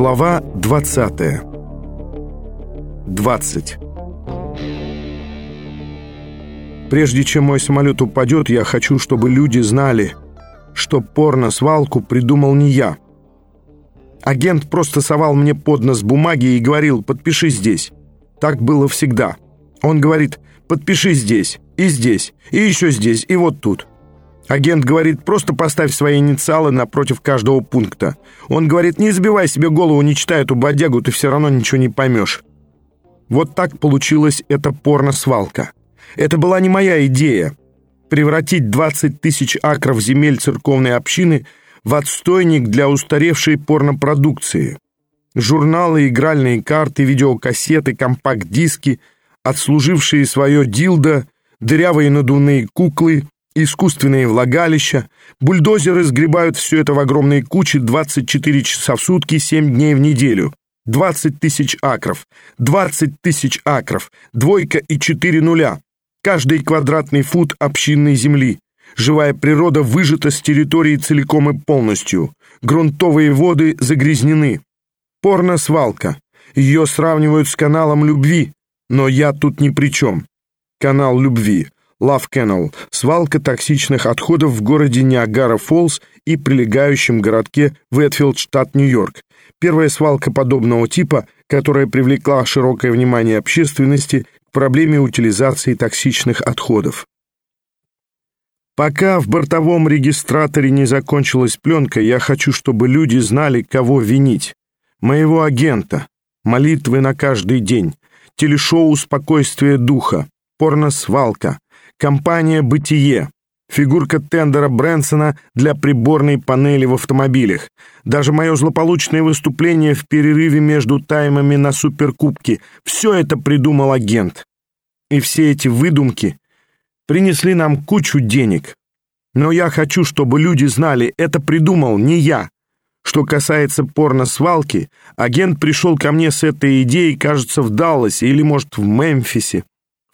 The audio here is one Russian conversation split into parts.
Глава 20 20 Прежде чем мой самолет упадет, я хочу, чтобы люди знали, что порно-свалку придумал не я. Агент просто совал мне под нос бумаги и говорил «подпиши здесь». Так было всегда. Он говорит «подпиши здесь, и здесь, и еще здесь, и вот тут». Агент говорит, просто поставь свои инициалы напротив каждого пункта. Он говорит, не забивай себе голову, не читай эту бодягу, ты все равно ничего не поймешь. Вот так получилась эта порно-свалка. Это была не моя идея. Превратить 20 тысяч акров земель церковной общины в отстойник для устаревшей порнопродукции. Журналы, игральные карты, видеокассеты, компакт-диски, отслужившие свое дилдо, дырявые надувные куклы — искусственные влагалища, бульдозеры сгребают все это в огромные кучи 24 часа в сутки, 7 дней в неделю. 20 тысяч акров, 20 тысяч акров, двойка и четыре нуля. Каждый квадратный фут общинной земли. Живая природа выжата с территории целиком и полностью. Грунтовые воды загрязнены. Порно-свалка. Ее сравнивают с каналом любви, но я тут ни при чем. Канал любви. Love Canal, свалка токсичных отходов в городе Ниагара-Фоллс и прилегающем городке Вэтфилд, штат Нью-Йорк. Первая свалка подобного типа, которая привлекла широкое внимание общественности к проблеме утилизации токсичных отходов. Пока в бортовом регистраторе не закончилась пленка, я хочу, чтобы люди знали, кого винить. Моего агента, молитвы на каждый день, телешоу «Спокойствие духа», порносвалка, Компания «Бытие». Фигурка тендера Брэнсона для приборной панели в автомобилях. Даже мое злополучное выступление в перерыве между таймами на суперкубке. Все это придумал агент. И все эти выдумки принесли нам кучу денег. Но я хочу, чтобы люди знали, это придумал не я. Что касается порно-свалки, агент пришел ко мне с этой идеей, кажется, в Далласе или, может, в Мемфисе.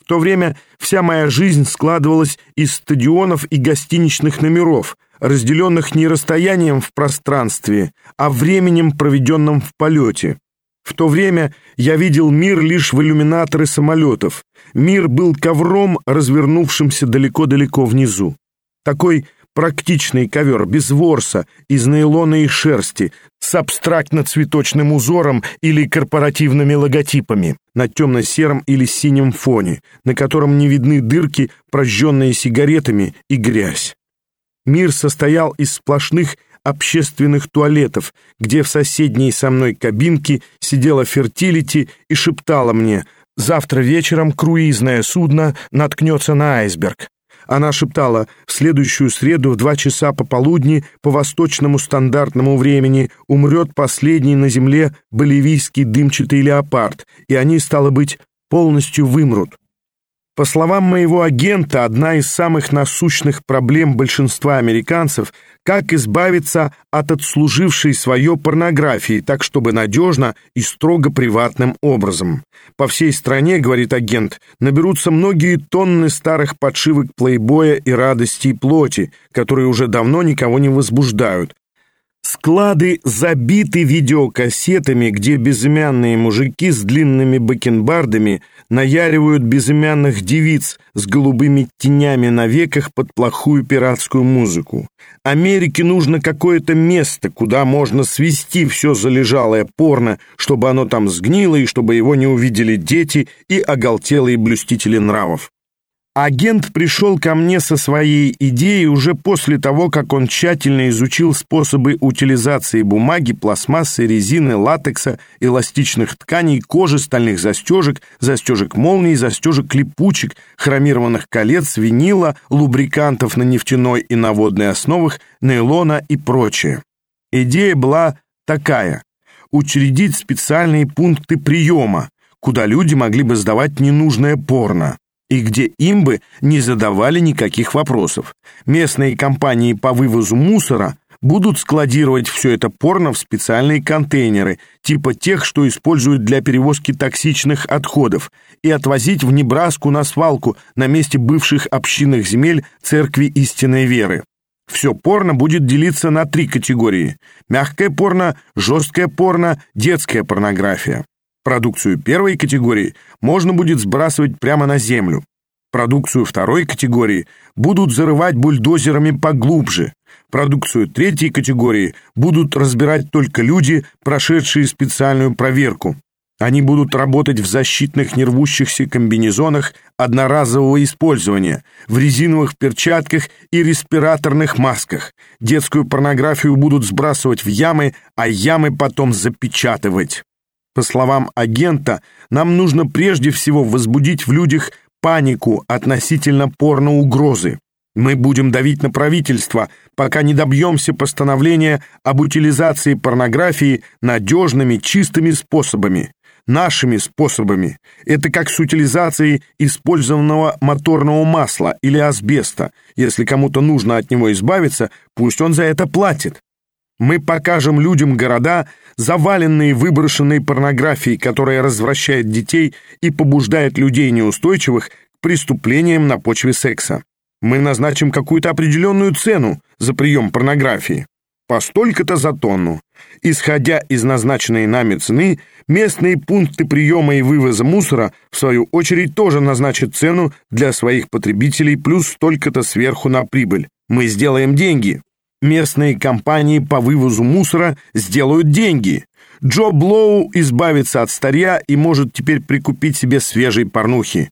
В то время вся моя жизнь складывалась из стадионов и гостиничных номеров, разделенных не расстоянием в пространстве, а временем, проведенным в полете. В то время я видел мир лишь в иллюминаторы самолетов. Мир был ковром, развернувшимся далеко-далеко внизу. Такой Практичный ковер без ворса, из нейлона и шерсти, с абстрактно-цветочным узором или корпоративными логотипами на темно-сером или синем фоне, на котором не видны дырки, прожженные сигаретами и грязь. Мир состоял из сплошных общественных туалетов, где в соседней со мной кабинке сидела фертилити и шептала мне «Завтра вечером круизное судно наткнется на айсберг». Она шептала, в следующую среду в два часа пополудни по восточному стандартному времени умрет последний на земле боливийский дымчатый леопард, и они, стало быть, полностью вымрут. По словам моего агента, одна из самых насущных проблем большинства американцев – как избавиться от отслужившей свое порнографии, так чтобы надежно и строго приватным образом. По всей стране, говорит агент, наберутся многие тонны старых подшивок плейбоя и радости и плоти, которые уже давно никого не возбуждают, Склады забиты видеокассетами, где безымянные мужики с длинными бакенбардами наяривают безымянных девиц с голубыми тенями на веках под плохую пиратскую музыку. Америке нужно какое-то место, куда можно свести все залежалое порно, чтобы оно там сгнило и чтобы его не увидели дети и оголтелые блюстители нравов. Агент пришел ко мне со своей идеей уже после того, как он тщательно изучил способы утилизации бумаги, пластмассы, резины, латекса, эластичных тканей, кожи, стальных застежек, застежек молний, застежек липучек, хромированных колец, винила, лубрикантов на нефтяной и на водной основах, нейлона и прочее. Идея была такая – учредить специальные пункты приема, куда люди могли бы сдавать ненужное порно и где им бы не задавали никаких вопросов. Местные компании по вывозу мусора будут складировать все это порно в специальные контейнеры, типа тех, что используют для перевозки токсичных отходов, и отвозить в Небраску на свалку на месте бывших общинных земель Церкви истинной веры. Все порно будет делиться на три категории. Мягкое порно, жесткое порно, детская порнография. Продукцию первой категории можно будет сбрасывать прямо на землю. Продукцию второй категории будут зарывать бульдозерами поглубже. Продукцию третьей категории будут разбирать только люди, прошедшие специальную проверку. Они будут работать в защитных нервущихся комбинезонах одноразового использования, в резиновых перчатках и респираторных масках. Детскую порнографию будут сбрасывать в ямы, а ямы потом запечатывать. По словам агента, нам нужно прежде всего возбудить в людях панику относительно порноугрозы. Мы будем давить на правительство, пока не добьемся постановления об утилизации порнографии надежными, чистыми способами нашими способами. Это как с утилизацией использованного моторного масла или асбеста. Если кому-то нужно от него избавиться, пусть он за это платит. Мы покажем людям города, заваленные выброшенной порнографией, которая развращает детей и побуждает людей неустойчивых к преступлениям на почве секса. Мы назначим какую-то определенную цену за прием порнографии по столько-то за тонну. Исходя из назначенной нами цены, местные пункты приема и вывоза мусора, в свою очередь, тоже назначат цену для своих потребителей плюс столько-то сверху на прибыль. Мы сделаем деньги. Местные компании по вывозу мусора сделают деньги. Джо Блоу избавится от старья и может теперь прикупить себе свежей порнухи.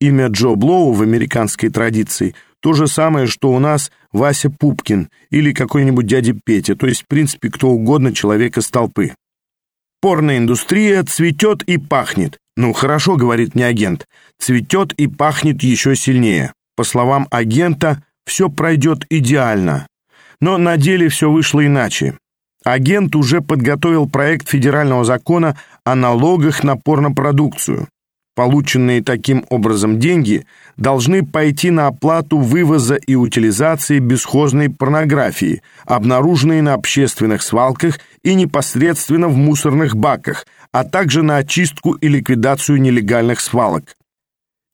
Имя Джо Блоу в американской традиции то же самое, что у нас Вася Пупкин или какой-нибудь дядя Петя, то есть, в принципе, кто угодно человек из толпы. Порноиндустрия цветет и пахнет. Ну, хорошо, говорит мне агент, цветет и пахнет еще сильнее. По словам агента, все пройдет идеально. Но на деле все вышло иначе. Агент уже подготовил проект федерального закона о налогах на порнопродукцию. Полученные таким образом деньги должны пойти на оплату вывоза и утилизации бесхозной порнографии, обнаруженной на общественных свалках и непосредственно в мусорных баках, а также на очистку и ликвидацию нелегальных свалок.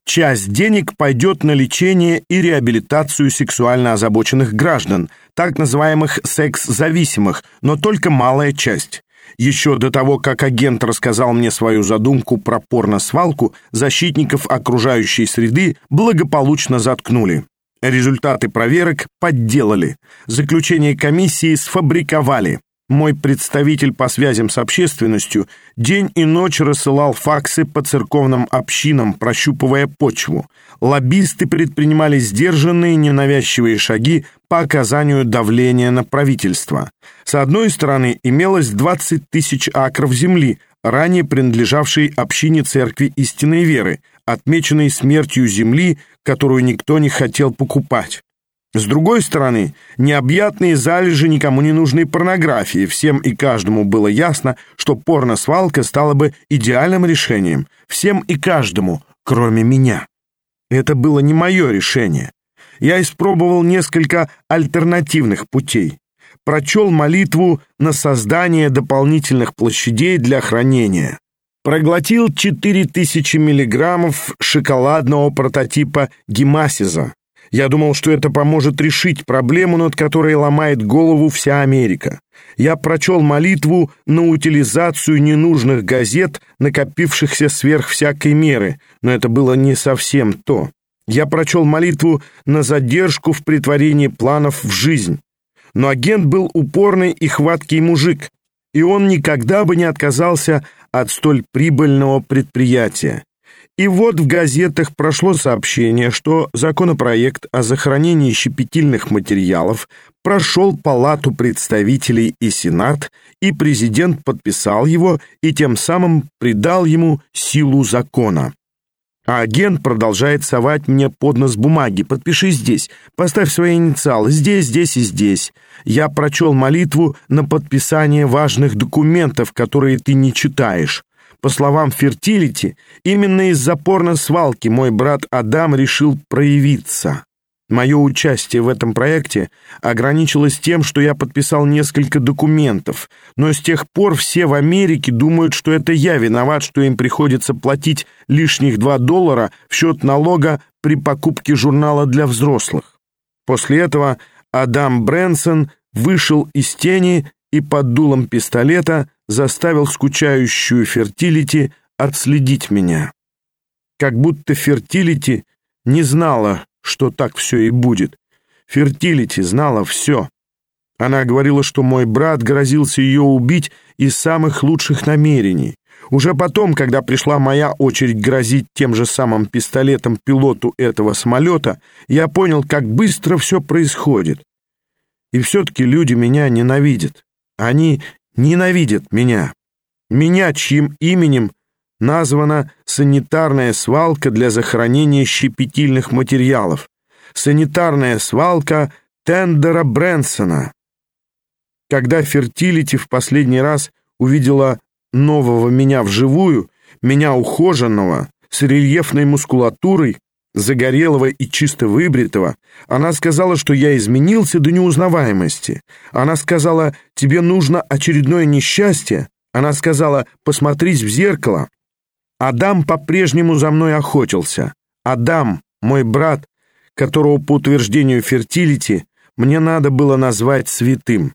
Часть денег пойдет на лечение и реабилитацию сексуально озабоченных граждан, так называемых секс-зависимых, но только малая часть. Еще до того, как агент рассказал мне свою задумку про порносвалку, защитников окружающей среды благополучно заткнули. Результаты проверок подделали. Заключение комиссии сфабриковали. Мой представитель по связям с общественностью день и ночь рассылал факсы по церковным общинам, прощупывая почву. Лоббисты предпринимали сдержанные, ненавязчивые шаги по оказанию давления на правительство. С одной стороны, имелось 20 тысяч акров земли, ранее принадлежавшей общине церкви истинной веры, отмеченной смертью земли, которую никто не хотел покупать. С другой стороны, необъятные залежи никому не нужной порнографии. Всем и каждому было ясно, что порносвалка стала бы идеальным решением. Всем и каждому, кроме меня. Это было не мое решение. Я испробовал несколько альтернативных путей. Прочел молитву на создание дополнительных площадей для хранения. Проглотил 4000 миллиграммов шоколадного прототипа гемасиза я думал, что это поможет решить проблему, над которой ломает голову вся Америка. Я прочел молитву на утилизацию ненужных газет, накопившихся сверх всякой меры, но это было не совсем то. Я прочел молитву на задержку в притворении планов в жизнь. Но агент был упорный и хваткий мужик, и он никогда бы не отказался от столь прибыльного предприятия. И вот в газетах прошло сообщение, что законопроект о захоронении щепетильных материалов прошел Палату представителей и Сенат, и президент подписал его и тем самым придал ему силу закона. А агент продолжает совать мне под нос бумаги. Подпиши здесь, поставь свои инициалы, здесь, здесь и здесь. Я прочел молитву на подписание важных документов, которые ты не читаешь. По словам Фертилити, именно из-за порно-свалки мой брат Адам решил проявиться. Мое участие в этом проекте ограничилось тем, что я подписал несколько документов, но с тех пор все в Америке думают, что это я виноват, что им приходится платить лишних 2 доллара в счет налога при покупке журнала для взрослых. После этого Адам Брэнсон вышел из тени и под дулом пистолета заставил скучающую фертилити отследить меня. Как будто фертилити не знала, что так все и будет. Фертилити знала все. Она говорила, что мой брат грозился ее убить из самых лучших намерений. Уже потом, когда пришла моя очередь грозить тем же самым пистолетом пилоту этого самолета, я понял, как быстро все происходит. И все-таки люди меня ненавидят. Они ненавидят меня. Меня, чьим именем названа санитарная свалка для захоронения щепетильных материалов. Санитарная свалка Тендера Брэнсона. Когда Фертилити в последний раз увидела нового меня вживую, меня ухоженного, с рельефной мускулатурой, загорелого и чисто выбритого, она сказала, что я изменился до неузнаваемости. Она сказала, тебе нужно очередное несчастье. Она сказала, посмотрись в зеркало. Адам по-прежнему за мной охотился. Адам, мой брат, которого, по утверждению фертилити, мне надо было назвать святым.